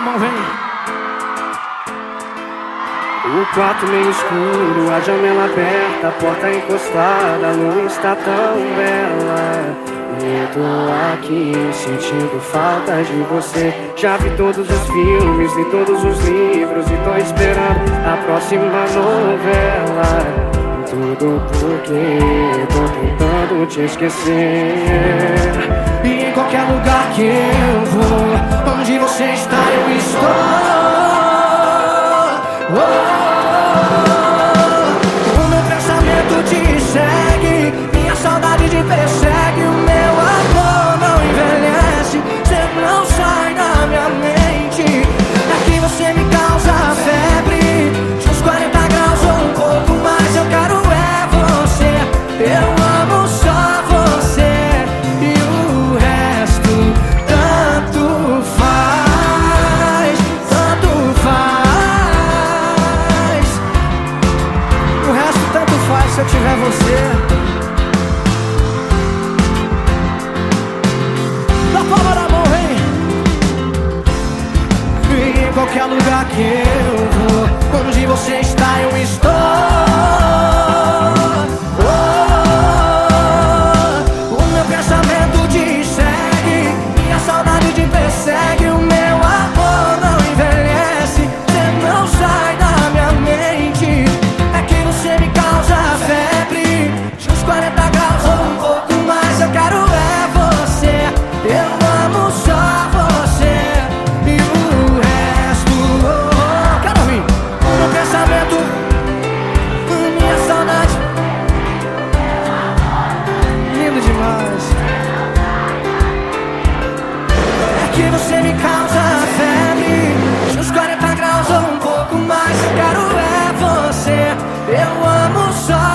mão, vem. O quarto meio escuro, a janela aberta, a porta encostada, a luz está tão bela. Eu tô aqui sentindo falta de você. Já vi todos os filmes, li todos os livros e tô esperando a próxima novela. Tudo porque tô tentando te esquecer. E em qualquer lugar que eu vou, onde você está, eu estou. O meu pensamento te se eu tiver você. Na palma da mão. E em qualquer lugar que eu vou, onde você está, eu estou. Que você me causa febre, uns 40 graus ou um pouco mais. Quero é você, eu amo só.